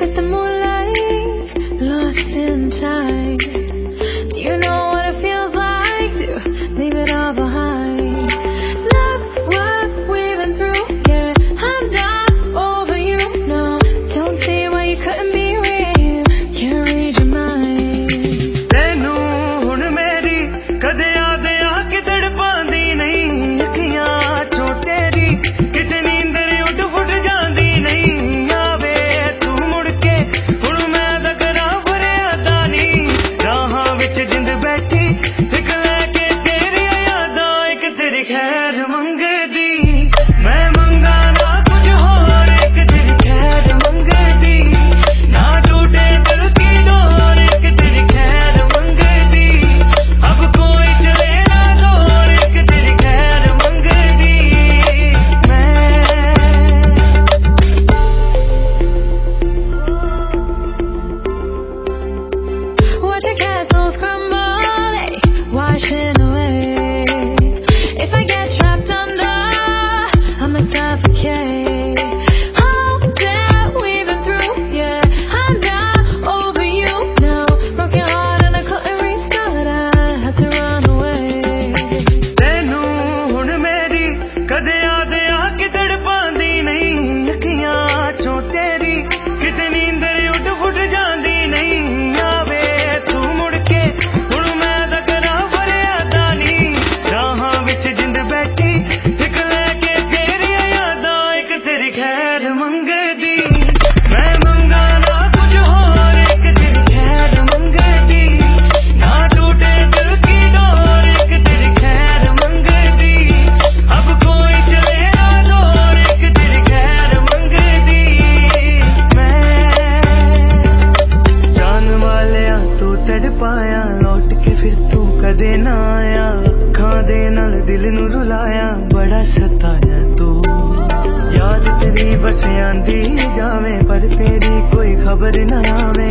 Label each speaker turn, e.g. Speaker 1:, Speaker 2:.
Speaker 1: with the moonlight, lost in time. crumble, they washing.
Speaker 2: बस आंदी जावे पर तेरी कोई खबर ना आवे।